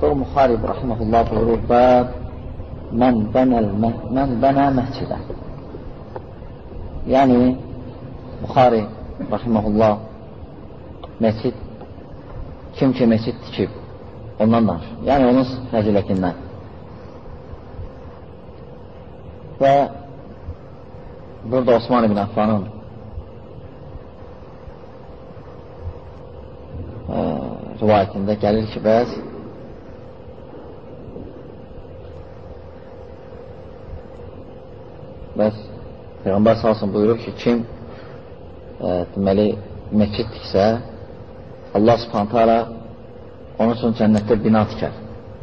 Sonra Muharib rahiməhullah buyurur, bəb mən bənəl mən bənə məscidə. Yəni, Buxari rahiməhullah məscid kim ki məscid tikib, ondan danışır. Yəni, onun fəzilətindən. Və burada Osman ibn Affanın ə, rivayətində gəlir ki, bəz bəs Peyğəmbər salsın buyurur ki, kim ə, deməli, məkid tiksə, Allah subhanətə alə onun üçün cənnətdə bina tikər,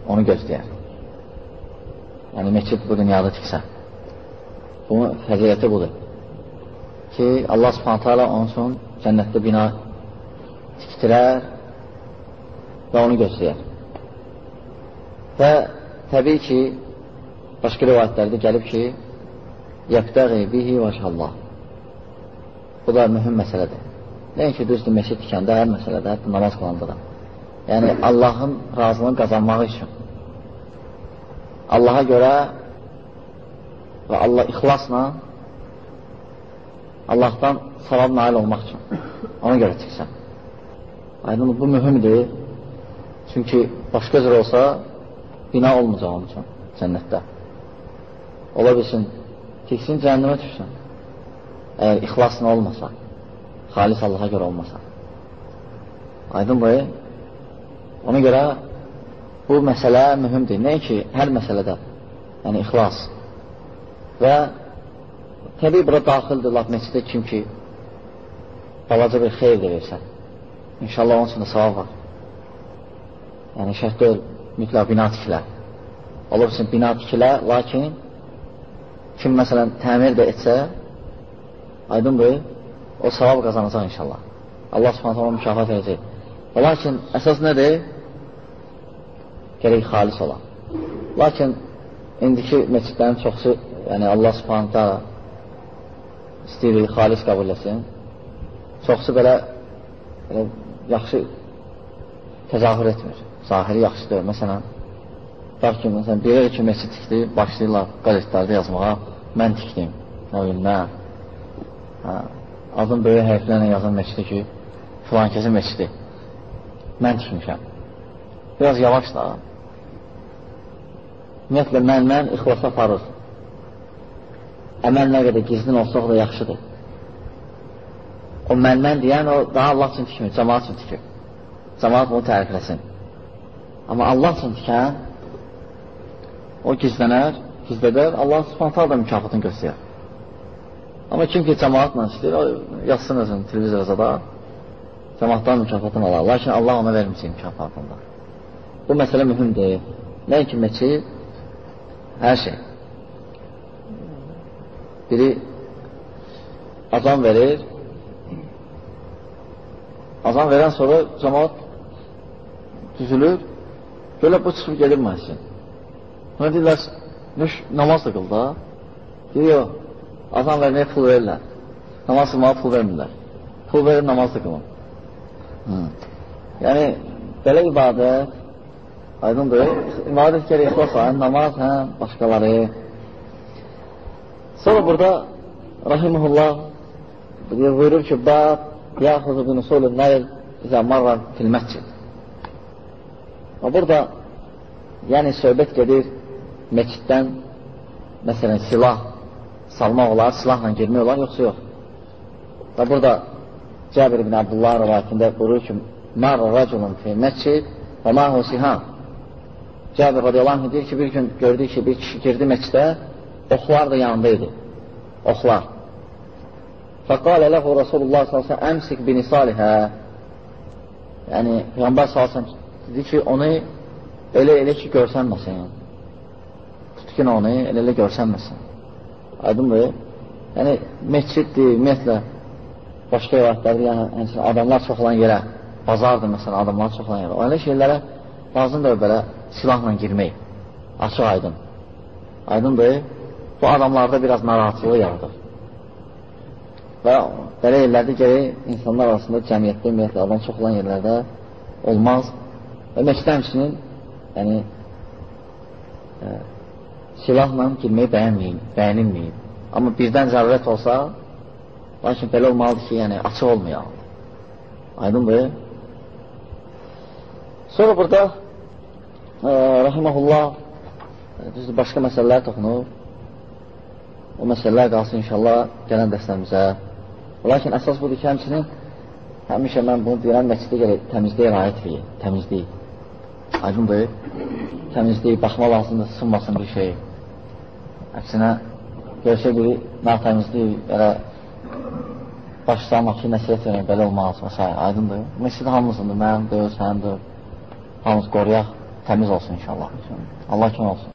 onu gözləyər. Yəni, məkid bu dünyada tiksə. Bunun fəziləti budur ki, Allah subhanətə alə onun üçün cənnətdə bina tikdirər və onu gözləyər. Və təbii ki, başqa rivayətlərdə gəlib ki, yəbtəği bihi vəşəllah. Bu da mühüm məsələdir. Nəinki düzdür, meşid tikəndə, hər məsələdə, hətta namaz qılanda da. Yəni, Allahın razılığını qazanmaq üçün. Allaha görə və Allah ixlasla Allahdan savab nail olmaq üçün. Ona görə tiksən. Aydın, bu mühümdür. Çünki başqa cür olsa, bina olmayacaq onun üçün cənnətdə. Ola bilsin, tiksin cəhənnəmə düşsün. Əgər ixlasın olmasa, xalis Allaha görə olmasa. Aydın boyu. Ona görə bu məsələ mühümdür. Nəyə ki, hər məsələdə, yəni ixlas. Və təbii bura daxildir, laf məscidə kim ki, balaca bir xeyr də versə. İnşallah onun üçün də savab var. Yəni, şərt deyil, mütləq bina tikilə. Olursun, bina tikilə, lakin kim məsələn təmir də etsə, aydındır, o savab qazanacaq inşallah. Allah subhanətə ona mükafat edəcək. Lakin əsas nədir? Gerək xalis olan. Lakin indiki meçidlərin çoxsu, yəni Allah subhanətə istəyir, xalis qəbul etsin. Çoxsu belə, belə yaxşı təzahür etmir. Zahiri yaxşıdır. Məsələn, Bax ki, məsələn, bir iki meçid tikdi, başlayırlar qazetlərdə yazmağa, mən tikdim, nə bilim, nə. Hə, adın böyük hərflərlə yazan meçidi ki, filan kəsin meçidi. Mən tikmişəm. Biraz yavaş da. Ümumiyyətlə, mən, mən ixlasa aparır. Əməl nə qədər gizlin olsaq da yaxşıdır. O mən, mən deyən, o daha Allah üçün tikmir, cəmaat üçün tikir. Cəmaat bunu tərifləsin. Amma Allah üçün tikən, o gizlənər, gizlədər, Allah subhanətə da mükafatını göstərər. Amma kim ki, cəmaatla istəyir, o yazsın özün televizorda da, cəmaatdan mükafatını alar. Lakin Allah ona verməyəcək mükafatında. Bu məsələ mühümdir. Nəinki meçid, hər şey. Biri azam verir, azam verən sonra cəmaat düzülür, belə bu çıxıb gedir məsələn. Ona deyirlər, nüş namaz da qıl da. Deyir, yox, azan verməyə pul verirlər. Namaz qılmağa pul vermirlər. Pul verir, namaz da qılın. Yəni, belə ibadət, aydındır, ibadət gəlir ixlas var, namaz, hə, başqaları. Sonra burada, rahimullah, buyurur ki, bab, yaxuzu bin usulun nəyil, izə marran fil məscid. Və burada, yəni söhbət gedir məkiddən məsələn silah salmaq olar, silahla girmək olar, yoxsa yox. Və burada Cəbir ibn Abdullah rəvayətində buyurur ki, Mar rəculun fi məscid və mahu siham. Cəbir radiyallahu anh deyir ki, bir gün gördük ki, bir kişi girdi məscidə, oxlar da yanında idi. Oxlar. Fəqalə ləhu Rasulullah s.ə.v. əmsik bini salihə. Yəni, Peyğəmbər s.ə.v. dedi ki, onu elə-elə ki, görsənməsin tutqun onu elə-elə görsənməsin. Aydındır? Yəni, məsciddir, ümumiyyətlə, başqa rivayətlərdir, yəni, adamlar çox olan yerə, bazardır, məsələn, adamlar çox olan yerə. O elə şeylərə lazımdır belə silahla girmək. Açıq aydın. Aydındır? Bu adamlarda biraz narahatçılığı yaradır. Və belə yerlərdə gəlir insanlar arasında cəmiyyətdə, ümumiyyətlə, adam çox olan yerlərdə olmaz. Və məscidə həmçinin yəni e, silahla girməyi bəyənməyib, bəyənilməyib. Amma birdən zərurət olsa, lakin belə olmalıdır ki, yəni açıq olmayaq. Aydındır. Sonra burada e, rahiməhullah e, düzdür, başqa məsələlər toxunur. O məsələlər qalsın inşallah gələn dəstəmizə. Lakin əsas budur ki, həmçinin həmişə mən bunu deyirəm, məscidə gələk təmizliyə rayət edin, təmizlik. Aydındır. Təmizlik, baxma lazımdır, sınmasın bir şey. Əksinə, görsə biri natəmizlik, belə baş salmaq ki, nəsiyyət vermək, belə olmaz və s. Aydındır. Məscid hamısındır, mənim, deyil, sənindir. Hamımız qoruyaq, təmiz olsun inşallah. Allah kim olsun.